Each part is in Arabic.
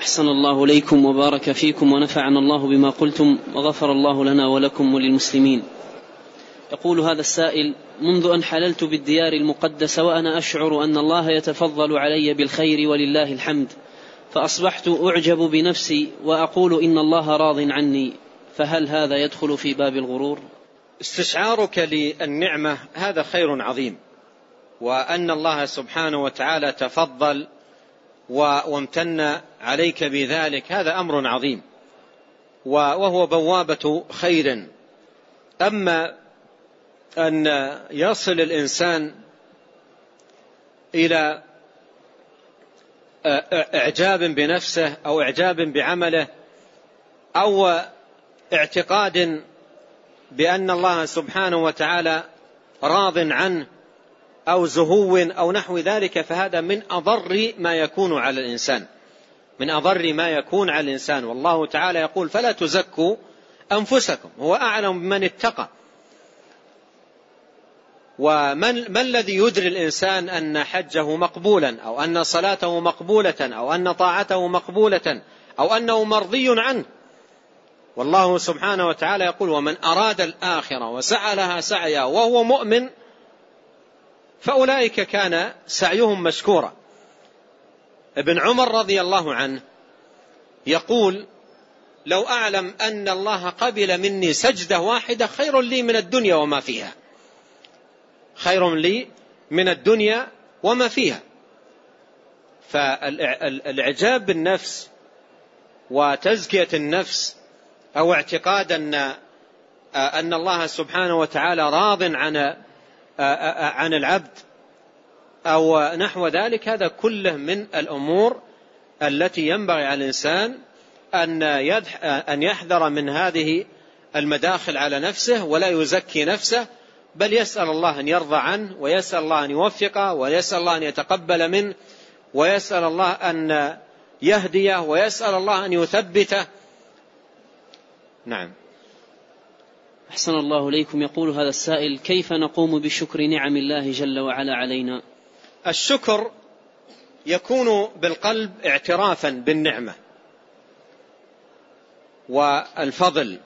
أحسن الله إليكم وبارك فيكم ونفعنا الله بما قلتم وغفر الله لنا ولكم وللمسلمين. يقول هذا السائل منذ أن حللت بالديار المقدسة وأنا أشعر أن الله يتفضل علي بالخير ولله الحمد فأصبحت أعجب بنفسي وأقول إن الله راض عني فهل هذا يدخل في باب الغرور؟ استشعارك للنعمة هذا خير عظيم وأن الله سبحانه وتعالى تفضل وامتن عليك بذلك. هذا أمر عظيم. وهو بوابة خير. أما أن يصل الإنسان إلى إعجاب بنفسه أو إعجاب بعمله أو اعتقاد بأن الله سبحانه وتعالى راض عنه أو زهو أو نحو ذلك فهذا من أضر ما يكون على الإنسان. من أضر ما يكون على الإنسان. والله تعالى يقول فلا تزكوا أنفسكم. هو أعلم بمن اتقى. ومن ما الذي يدري الإنسان أن حجه مقبولا أو أن صلاته مقبولة أو أن طاعته مقبولة أو أنه مرضي عنه؟ والله سبحانه وتعالى يقول ومن أراد الآخرة وسعى لها سعيا وهو مؤمن فأولئك كان سعيهم مشكورا. ابن عمر رضي الله عنه يقول لو أعلم أن الله قبل مني سجدة واحدة خير لي من الدنيا وما فيها. خير لي من الدنيا وما فيها. فالإعجاب بالنفس وتزكية النفس أو اعتقاد أن أن الله سبحانه وتعالى راض عن عن العبد أو نحو ذلك هذا كله من الأمور التي ينبغي على الإنسان أن أن يحذر من هذه المداخل على نفسه ولا يزكي نفسه بل يسأل الله أن يرضى عنه ويسأل الله أن يوفقه ويسأل الله أن يتقبل منه ويسأل الله أن يهديه ويسأل الله أن يثبته. نعم. أحسن الله إليكم. يقول هذا السائل كيف نقوم بشكر نعم الله جل وعلا علينا؟ الشكر يكون بالقلب اعترافا بالنعمة والفضل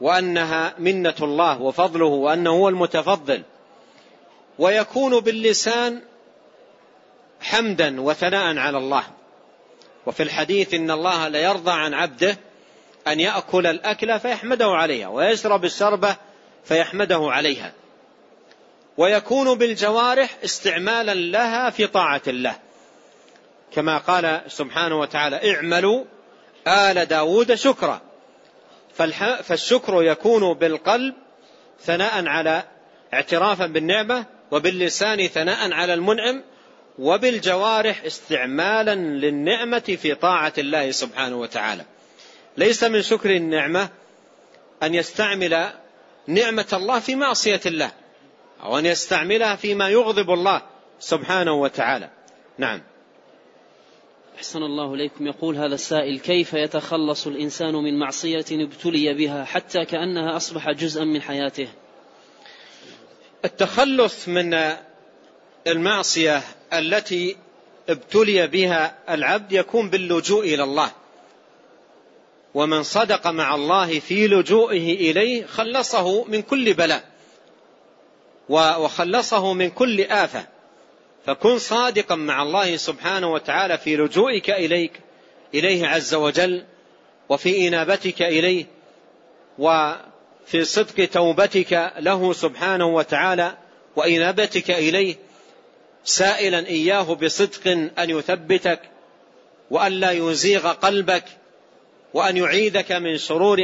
وأنها منة الله وفضله وأنه هو المتفضل ويكون باللسان حمدا وثناء على الله. وفي الحديث إن الله ليرضى عن عبده أن يأكل الأكلة فيحمده عليها ويشرب الشربة فيحمده عليها. ويكون بالجوارح استعمالا لها في طاعة الله. كما قال سبحانه وتعالى اعملوا آل داود شكرا. فالشكر يكون بالقلب ثناء على اعترافا بالنعمة وباللسان ثناء على المنعم وبالجوارح استعمالا للنعمة في طاعة الله سبحانه وتعالى. ليس من شكر النعمة أن يستعمل نعمة الله في معصية الله أو أن يستعملها فيما يغضب الله سبحانه وتعالى. نعم. أحسن الله إليكم. يقول هذا السائل كيف يتخلص الإنسان من معصية ابتلي بها حتى كأنها أصبح جزءا من حياته؟ التخلص من المعصية التي ابتلي بها العبد يكون باللجوء إلى الله. ومن صدق مع الله في لجوئه إليه خلصه من كل بلاء. وخلصه من كل آفة. فكن صادقا مع الله سبحانه وتعالى في لجوئك إليك إليه عز وجل وفي إنابتك إليه وفي صدق توبتك له سبحانه وتعالى وإنابتك إليه سائلا إياه بصدق أن يثبتك وأن لا يزيغ قلبك وأن يعيدك من شرور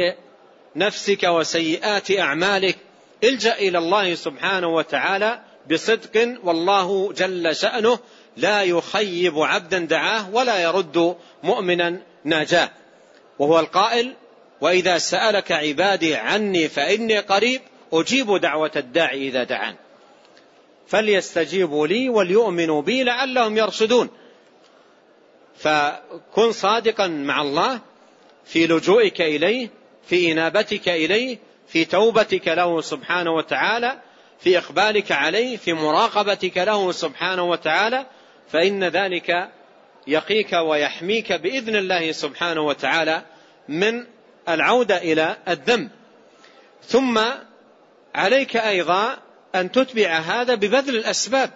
نفسك وسيئات أعمالك. الجأ إلى الله سبحانه وتعالى بصدق والله جل شأنه لا يخيب عبدا دعاه ولا يرد مؤمنا ناجاه. وهو القائل وإذا سألك عبادي عني فإني قريب أجيب دعوة الداعي إذا دعان. فليستجيبوا لي وليؤمنوا بي لعلهم يرشدون. فكن صادقا مع الله في لجوئك إليه في إنابتك إليه في توبتك له سبحانه وتعالى في إقبالك عليه في مراقبتك له سبحانه وتعالى فإن ذلك يقيك ويحميك بإذن الله سبحانه وتعالى من العودة إلى الذنب. ثم عليك أيضا أن تتبع هذا ببذل الأسباب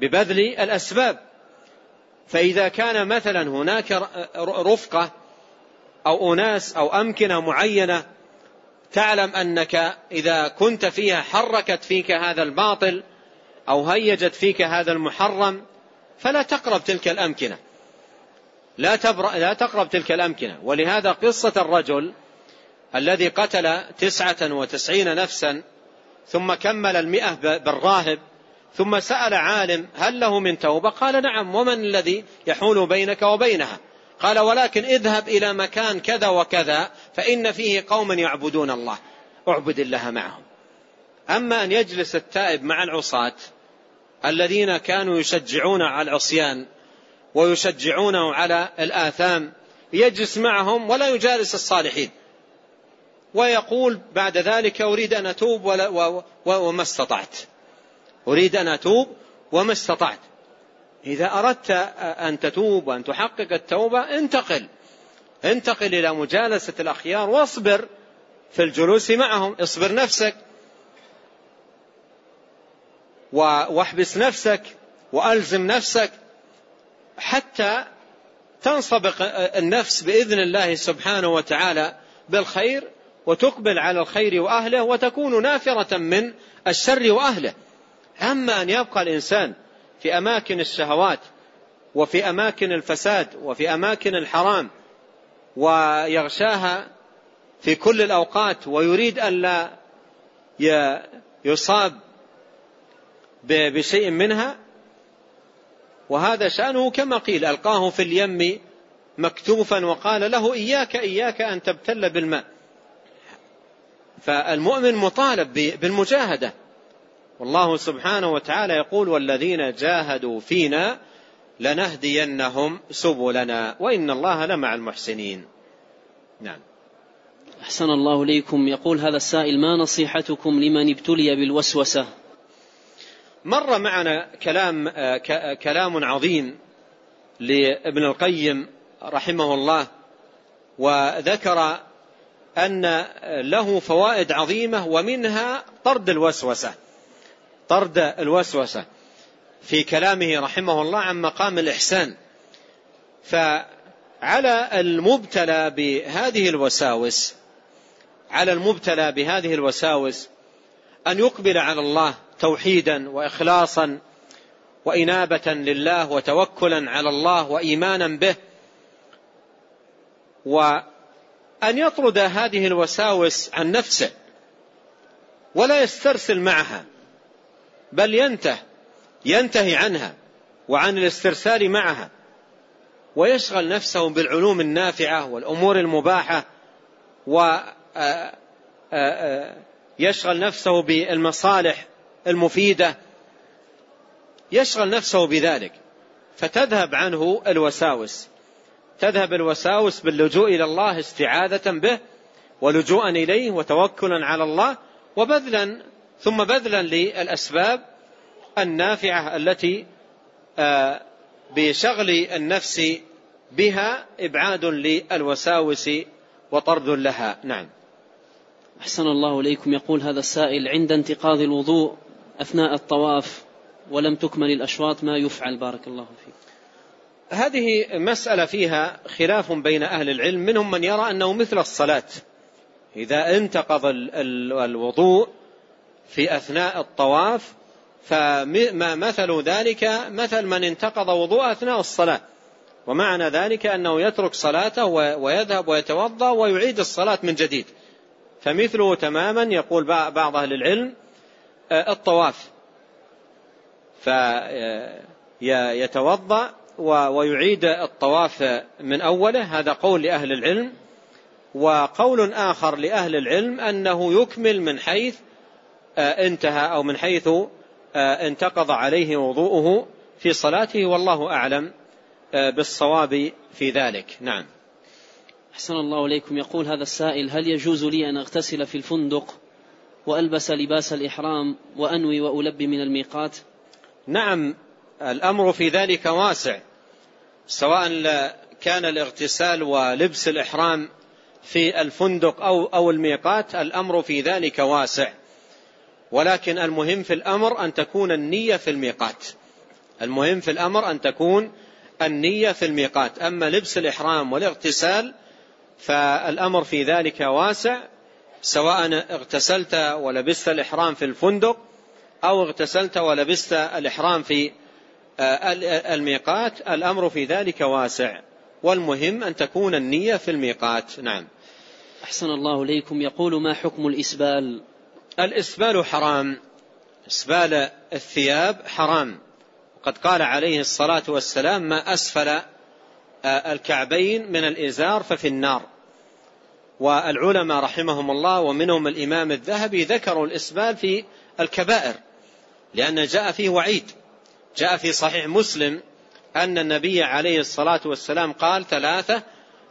ببذل الأسباب. فإذا كان مثلا هناك رفقة أو أناس أو أمكنة معينة تعلم أنك إذا كنت فيها حركت فيك هذا الباطل أو هيجت فيك هذا المحرم فلا تقرب تلك الأمكنة. لا, لا تقرب تلك الأمكنة. ولهذا قصة الرجل الذي قتل تسعة وتسعين نفسا ثم كمل المئة بالراهب ثم سأل عالم هل له من توبة؟ قال نعم. ومن الذي يحول بينك وبينها؟ قال ولكن اذهب إلى مكان كذا وكذا فإن فيه قوما يعبدون الله. أعبد الله معهم. أما أن يجلس التائب مع العصاة الذين كانوا يشجعون على العصيان ويشجعونه على الآثام يجلس معهم ولا يجالس الصالحين. ويقول بعد ذلك أريد أن أتوب وما استطعت. أريد أن أتوب وما استطعت. إذا أردت أن تتوب وأن تحقق التوبة انتقل. انتقل إلى مجالسة الأخيار واصبر في الجلوس معهم. اصبر نفسك واحبس نفسك وألزم نفسك حتى تنصبق النفس بإذن الله سبحانه وتعالى بالخير وتقبل على الخير وأهله وتكون نافرة من الشر وأهله. أما أن يبقى الإنسان في أماكن الشهوات وفي أماكن الفساد وفي أماكن الحرام ويغشاها في كل الأوقات ويريد الا يصاب بشيء منها. وهذا شأنه كما قيل ألقاه في اليم مكتوفا وقال له إياك إياك أن تبتل بالماء. فالمؤمن مطالب بالمجاهدة. والله سبحانه وتعالى يقول والذين جاهدوا فينا لنهدينهم سبلنا وإن الله لمع المحسنين. نعم. أحسن الله إليكم. يقول هذا السائل ما نصيحتكم لمن ابتلي بالوسوسة؟ مر معنا كلام كلام عظيم لابن القيم رحمه الله وذكر أن له فوائد عظيمة ومنها طرد الوسوسة. طرد الوسوسة في كلامه رحمه الله عن مقام الإحسان. فعلى المبتلى بهذه الوساوس على المبتلى بهذه الوساوس أن يقبل على الله توحيدا وإخلاصا وإنابة لله وتوكلا على الله وإيمانا به. وأن يطرد هذه الوساوس عن نفسه ولا يسترسل معها. بل ينته ينتهي عنها وعن الاسترسال معها ويشغل نفسه بالعلوم النافعة والأمور المباحة ويشغل نفسه بالمصالح المفيدة يشغل نفسه بذلك. فتذهب عنه الوساوس تذهب الوساوس باللجوء إلى الله استعاذة به ولجوءا إليه وتوكلا على الله وبذلا ثم بذلا للأسباب النافعة التي آه، بشغل النفس بها إبعاد للوساوس وطرد لها. نعم. أحسن الله إليكم. يقول هذا السائل عند انتقاض الوضوء أثناء الطواف ولم تكمل الأشواط ما يفعل؟ بارك الله فيك. هذه مسألة فيها خلاف بين أهل العلم منهم من يرى أنه مثل الصلاة. إذا انتقض الوضوء في أثناء الطواف فما مثل ذلك مثل من انتقض وضوء أثناء الصلاة. ومعنى ذلك أنه يترك صلاته ويذهب ويتوضأ ويعيد الصلاة من جديد. فمثله تماما يقول بعض أهل العلم آه، الطواف. فيتوضأ ويعيد الطواف من أوله هذا قول لأهل العلم. وقول آخر لأهل العلم أنه يكمل من حيث آه، انتهى أو من حيث آه، انتقض عليه وضوءه في صلاته والله أعلم آه، بالصواب في ذلك. نعم. أحسن الله إليكم. يقول هذا السائل هل يجوز لي أن أغتسل في الفندق وألبس لباس الإحرام وأنوي وألبي من الميقات؟ نعم الأمر في ذلك واسع سواء كان الاغتسال ولبس الإحرام في الفندق أو, أو الميقات الأمر في ذلك واسع. ولكن المهم في الأمر أن تكون النية في الميقات. المهم في الأمر أن تكون النية في الميقات. أما لبس الإحرام والاغتسال فالأمر في ذلك واسع سواء اغتسلت ولبست الإحرام في الفندق أو اغتسلت ولبست الإحرام في آه، الميقات الأمر في ذلك واسع. والمهم أن تكون النية في الميقات. نعم. أحسن الله إليكم. يقول ما حكم الإسبال؟ الإسبال حرام. إسبال الثياب حرام. وقد قال عليه الصلاة والسلام ما أسفل آه، الكعبين من الإزار ففي النار. والعلماء رحمهم الله ومنهم الإمام الذهبي ذكروا الإسبال في الكبائر لأن جاء فيه وعيد. جاء في صحيح مسلم أن النبي عليه الصلاة والسلام قال ثلاثة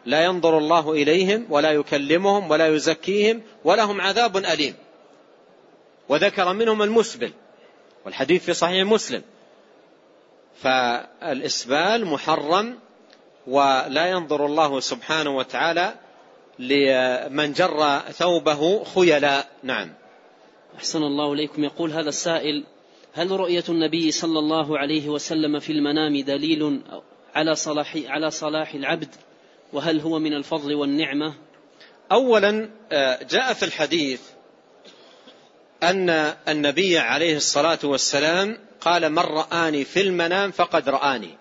لا ينظر الله إليهم ولا يكلمهم ولا يزكيهم ولهم عذاب أليم. وذكر منهم المسبل والحديث في صحيح مسلم. فالإسبال محرم ولا ينظر الله سبحانه وتعالى لمن جر ثوبه خيلاء. نعم. أحسن الله إليكم. يقول هذا السائل هل رؤية النبي صلى الله عليه وسلم في المنام دليل على صلاح على صلاح العبد؟ وهل هو من الفضل والنعمة؟ أولا آه، جاء في الحديث أن النبي عليه الصلاة والسلام قال من رآني في المنام فقد رآني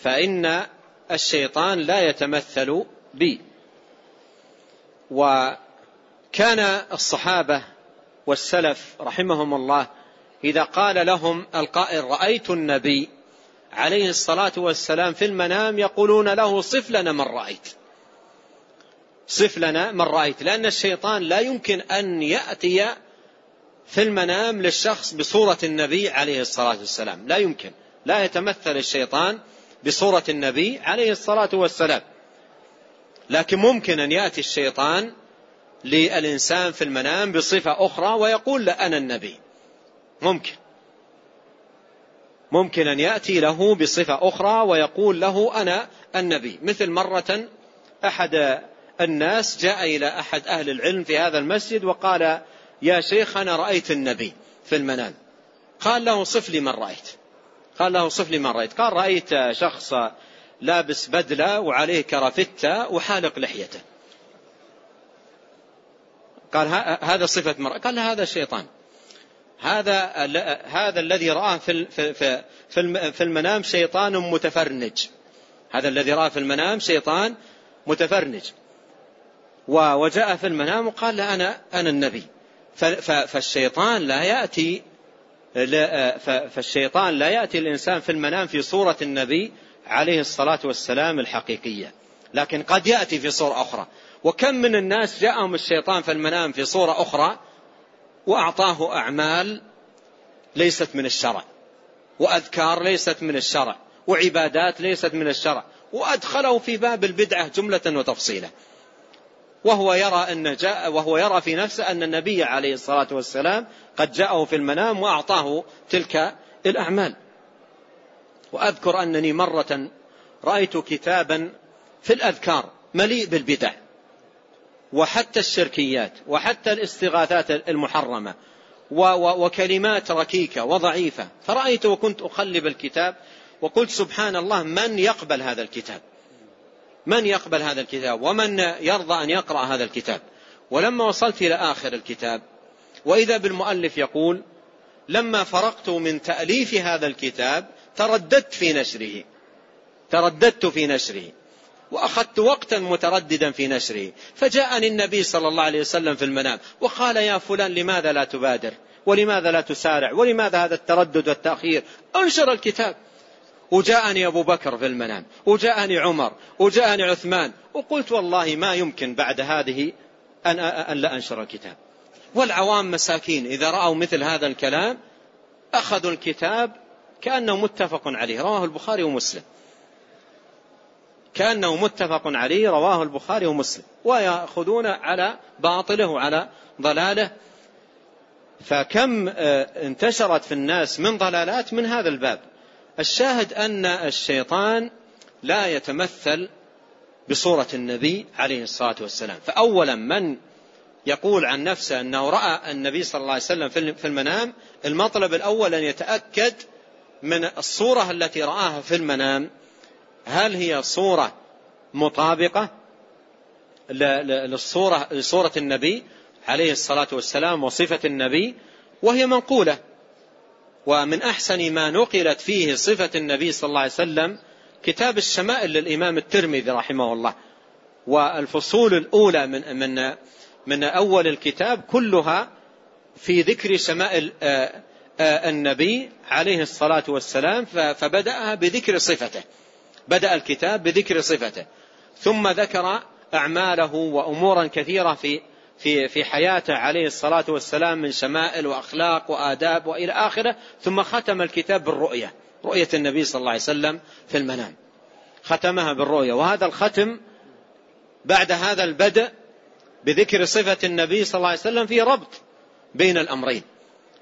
فإن الشيطان لا يتمثل بي. وكان الصحابة والسلف رحمهم الله إذا قال لهم القائل رأيت النبي عليه الصلاة والسلام في المنام يقولون له صف لنا من رأيت صف لنا من رأيت لأن الشيطان لا يمكن أن يأتي في المنام للشخص بصورة النبي عليه الصلاة والسلام. لا يمكن. لا يتمثل الشيطان بصورة النبي عليه الصلاة والسلام. لكن ممكن أن يأتي الشيطان للإنسان في المنام بصفة أخرى ويقول لا أنا النبي. ممكن. ممكن أن يأتي له بصفة أخرى ويقول له أنا النبي. مثل مرة أحد الناس جاء إلى أحد أهل العلم في هذا المسجد وقال يا شيخ أنا رأيت النبي في المنام. قال له صف لي من رأيت. قال له صف لي من رأيت. قال رأيت شخص لابس بدلة وعليه كرافتة وحالق لحيته. قال هذا صفة مرأة قال هذا الشيطان هذا هذا الذي رآه في في في المنام شيطان متفرنج. هذا الذي رآه في المنام شيطان متفرنج. وجاء في المنام وقال أنا أنا النبي. فالشيطان لا يأتي فالشيطان لا يأتي الإنسان في المنام في صورة النبي عليه الصلاة والسلام الحقيقية. لكن قد يأتي في صورة أخرى. وكم من الناس جاءهم الشيطان في المنام في صورة أخرى وأعطاه أعمال ليست من الشرع وأذكار ليست من الشرع وعبادات ليست من الشرع وأدخله في باب البدعة جملة وتفصيلا. وهو يرى أن جاء وهو يرى في نفسه أن النبي عليه الصلاة والسلام قد جاءه في المنام وأعطاه تلك الأعمال. وأذكر أنني مرة رأيت كتابا في الأذكار مليء بالبدع وحتى الشركيات وحتى الاستغاثات المحرمة وكلمات ركيكة وضعيفة. فرأيت وكنت أقلب الكتاب وقلت سبحان الله من يقبل هذا الكتاب؟ من يقبل هذا الكتاب ومن يرضى أن يقرأ هذا الكتاب. ولما وصلت إلى آخر الكتاب وإذا بالمؤلف يقول لما فرقت من تأليف هذا الكتاب ترددت في نشره. ترددت في نشره. وأخذت وقتا مترددا في نشره. فجاءني النبي صلى الله عليه وسلم في المنام وقال يا فلان لماذا لا تبادر؟ ولماذا لا تسارع؟ ولماذا هذا التردد والتأخير؟ انشر الكتاب. وجاءني أبو بكر في المنام وجاءني عمر وجاءني عثمان وقلت والله ما يمكن بعد هذه أن, أن لا أنشر الكتاب. والعوام مساكين إذا رأوا مثل هذا الكلام أخذوا الكتاب كأنه متفق عليه رواه البخاري ومسلم. كأنه متفق عليه رواه البخاري ومسلم. ويأخذون على باطله وعلى ضلاله. فكم آه، انتشرت في الناس من ضلالات من هذا الباب. الشاهد أن الشيطان لا يتمثل بصورة النبي عليه الصلاة والسلام. فأولا من يقول عن نفسه أنه رأى النبي صلى الله عليه وسلم في المنام المطلب الأول أن يتأكد من الصورة التي رآها في المنام. هل هي صورة مطابقة للصورة لصورة النبي عليه الصلاة والسلام وصفة النبي؟ وهي منقولة. ومن أحسن ما نقلت فيه صفة النبي صلى الله عليه وسلم كتاب الشمائل للإمام الترمذي رحمه الله. والفصول الأولى من من من أول الكتاب كلها في ذكر شمائل آه، آه، النبي عليه الصلاة والسلام فبدأها بذكر صفته. بدأ الكتاب بذكر صفته. ثم ذكر أعماله وأمورا كثيرة في في في حياته عليه الصلاة والسلام من شمائل وأخلاق وآداب وإلى آخره ثم ختم الكتاب بالرؤية رؤية النبي صلى الله عليه وسلم في المنام. ختمها بالرؤية وهذا الختم بعد هذا البدء بذكر صفة النبي صلى الله عليه وسلم في ربط بين الأمرين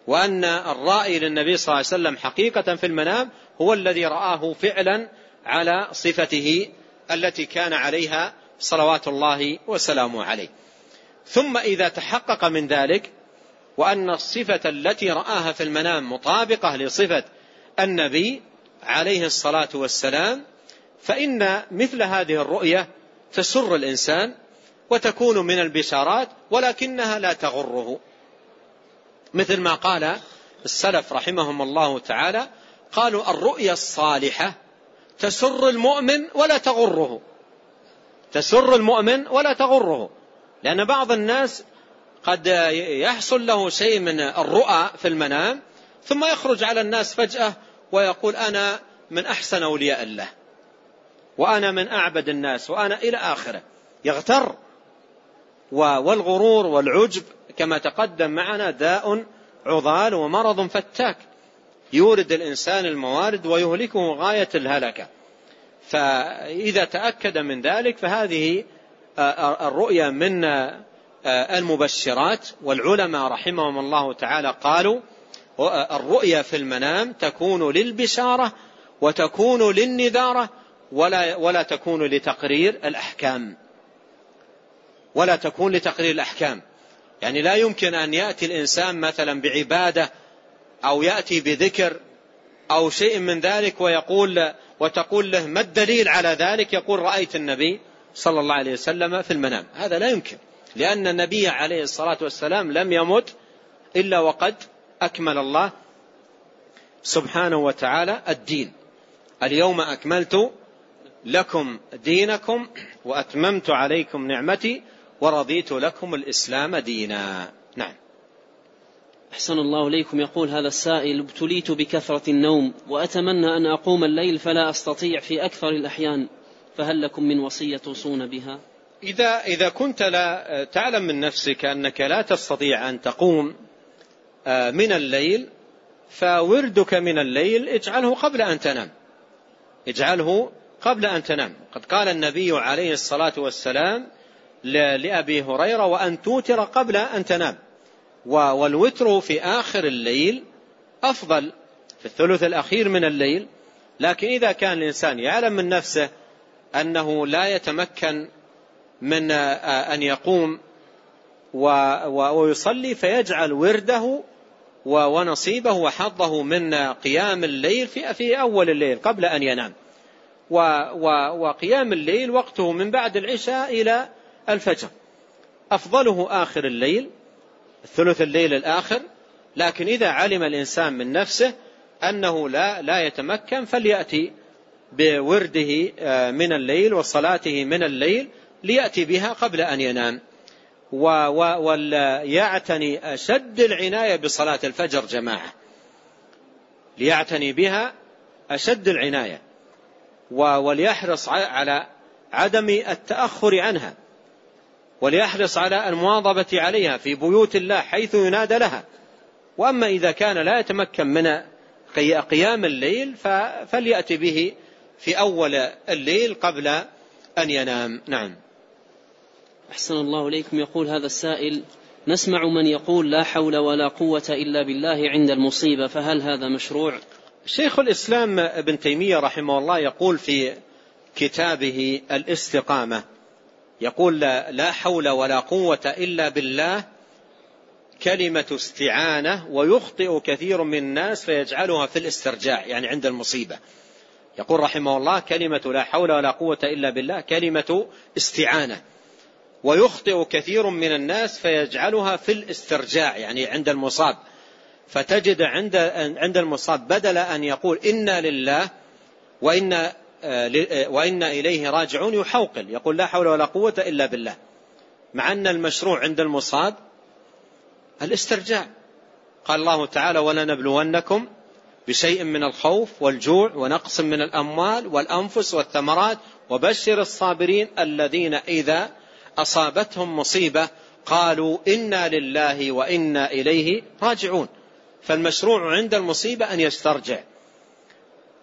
وأن الرائي للنبي صلى الله عليه وسلم حقيقة في المنام هو الذي رآه فعلا على صفته التي كان عليها صلوات الله وسلامه عليه. ثم إذا تحقق من ذلك وأن الصفة التي رآها في المنام مطابقة لصفة النبي عليه الصلاة والسلام فإن مثل هذه الرؤية تسر الإنسان وتكون من البشارات ولكنها لا تغره. مثل ما قال السلف رحمهم الله تعالى قالوا الرؤيا الصالحة تسر المؤمن ولا تغره. تسر المؤمن ولا تغره. لأن بعض الناس قد يحصل له شيء من الرؤى في المنام ثم يخرج على الناس فجأة ويقول أنا من أحسن أولياء الله وأنا من أعبد الناس وأنا إلى آخره. يغتر. والغرور والعجب كما تقدم معنا داء عضال ومرض فتاك. يورد الإنسان الموارد ويهلكه غاية الهلكة. فإذا تأكد من ذلك فهذه الرؤيا من المبشرات والعلماء رحمهم الله تعالى قالوا الرؤيا في المنام تكون للبشارة وتكون للنذارة ولا ولا تكون لتقرير الأحكام. ولا تكون لتقرير الأحكام. يعني لا يمكن أن يأتي الإنسان مثلا بعبادة أو يأتي بذكر أو شيء من ذلك ويقول وتقول له ما الدليل على ذلك؟ يقول رأيت النبي صلى الله عليه وسلم في المنام. هذا لا يمكن لأن النبي عليه الصلاة والسلام لم يمت إلا وقد أكمل الله سبحانه وتعالى الدين. اليوم أكملت لكم دينكم وأتممت عليكم نعمتي ورضيت لكم الإسلام دينا. نعم. أحسن الله إليكم. يقول هذا السائل ابتليت بكثرة النوم وأتمنى أن أقوم الليل فلا أستطيع في أكثر الأحيان. فهل لكم من وصية توصون بها؟ إذا, إذا كنت لا تعلم من نفسك أنك لا تستطيع أن تقوم آه، من الليل فوردك من الليل اجعله قبل أن تنام. اجعله قبل أن تنام. قد قال النبي عليه الصلاة والسلام لأبي هريرة وأن توتر قبل أن تنام. والوتر في آخر الليل أفضل في الثلث الأخير من الليل. لكن إذا كان الإنسان يعلم من نفسه أنه لا يتمكن من أن يقوم ويصلي فيجعل ورده ونصيبه وحظه من قيام الليل في في أول الليل قبل أن ينام. وقيام الليل وقته من بعد العشاء إلى الفجر. أفضله آخر الليل ثلث الليل الآخر. لكن إذا علم الإنسان من نفسه أنه لا لا يتمكن فليأتي بورده آه، من الليل وصلاته من الليل ليأتي بها قبل أن ينام. وليعتني أشد العناية بصلاة الفجر جماعة. ليعتني بها أشد العناية. وليحرص على عدم التأخر عنها. وليحرص على المواظبة عليها في بيوت الله حيث ينادى لها. وأما إذا كان لا يتمكن من قيام الليل فليأتي به في أول الليل قبل أن ينام. نعم. أحسن الله إليكم. يقول هذا السائل نسمع من يقول لا حول ولا قوة إلا بالله عند المصيبة فهل هذا مشروع؟ شيخ الإسلام ابن تيمية رحمه الله يقول في كتابه الاستقامة يقول لا حول ولا قوة إلا بالله كلمة استعانة ويخطئ كثير من الناس فيجعلها في الاسترجاع يعني عند المصيبة. يقول رحمه الله كلمة لا حول ولا قوة إلا بالله كلمة استعانة. ويخطئ كثير من الناس فيجعلها في الاسترجاع يعني عند المصاب. فتجد عند عند المصاب بدل أن يقول إنا لله وإنا وإنا إليه راجعون يحوقل يقول لا حول ولا قوة إلا بالله. مع أن المشروع عند المصاب الاسترجاع. قال الله تعالى ولنبلونكم بشيء من الخوف والجوع ونقص من الأموال والأنفس والثمرات وبشر الصابرين الذين إذا أصابتهم مصيبة قالوا إنا لله وإنا إليه راجعون. فالمشروع عند المصيبة أن يسترجع.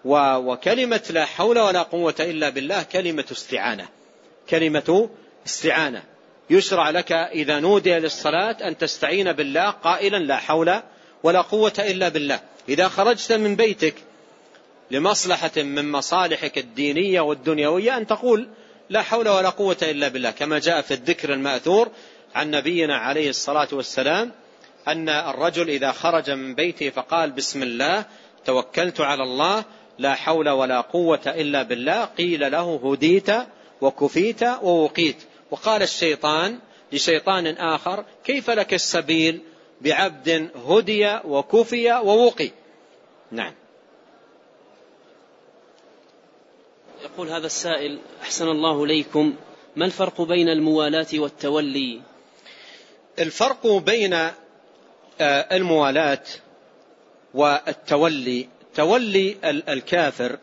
وكلمة لا حول ولا قوة إلا بالله كلمة استعانة. كلمة استعانة. يشرع لك إذا نودي للصلاة أن تستعين بالله قائلا لا حول ولا قوة إلا بالله. إذا خرجت من بيتك لمصلحة من مصالحك الدينية والدنيوية أن تقول لا حول ولا قوة إلا بالله. كما جاء في الذكر المأثور عن نبينا عليه الصلاة والسلام أن الرجل إذا خرج من بيته فقال بسم الله توكلت على الله لا حول ولا قوة إلا بالله. قيل له هديت وكفيت ووقيت. وقال الشيطان لشيطان آخر كيف لك السبيل بعبد هدي وكفي ووقي. نعم. يقول هذا السائل أحسن الله إليكم. ما الفرق بين الموالاة والتولي؟ الفرق بين آه، الموالاة والتولي. تولي الكافر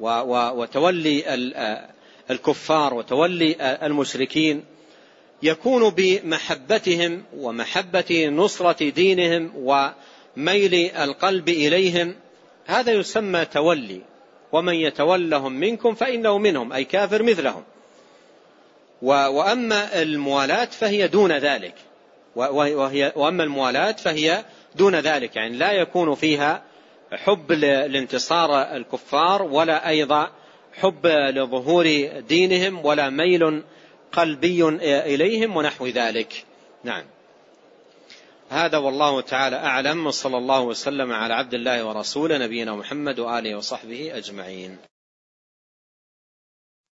وتولي آه، الكفار وتولي آه، المشركين يكون بمحبتهم ومحبة نصرة دينهم وميل القلب إليهم. هذا يسمى تولي. ومن يتولهم منكم فإنه منهم أي كافر مثلهم. وأما الموالاة فهي دون ذلك. وهي وأما الموالاة فهي دون ذلك. يعني لا يكون فيها حب لانتصار الكفار ولا أيضا حب لظهور دينهم ولا ميل قلبي إليهم ونحو ذلك. نعم. هذا والله تعالى أعلم وصلى الله وسلم على عبد الله ورسوله نبينا محمد وآله وصحبه أجمعين.